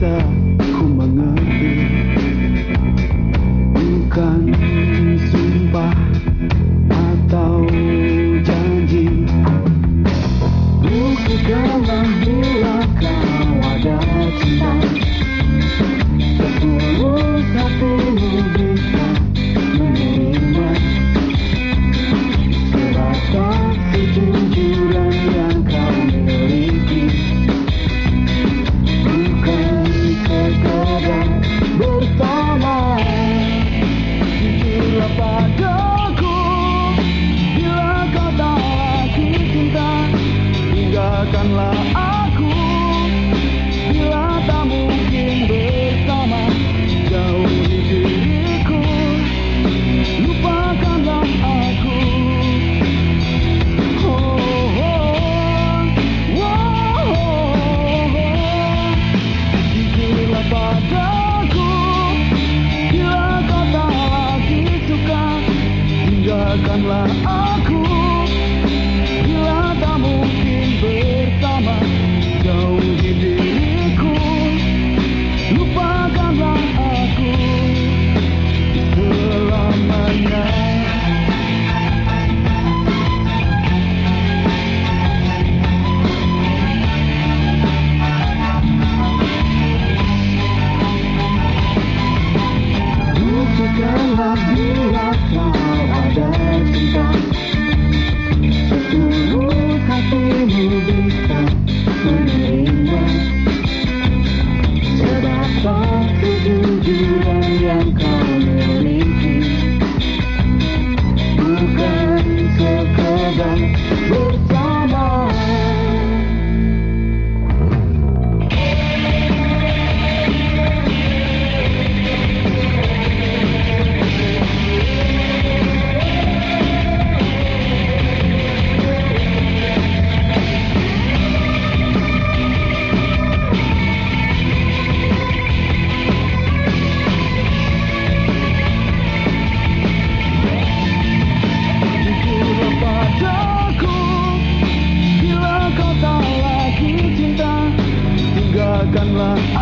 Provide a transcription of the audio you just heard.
yang Kau tak Bianca. England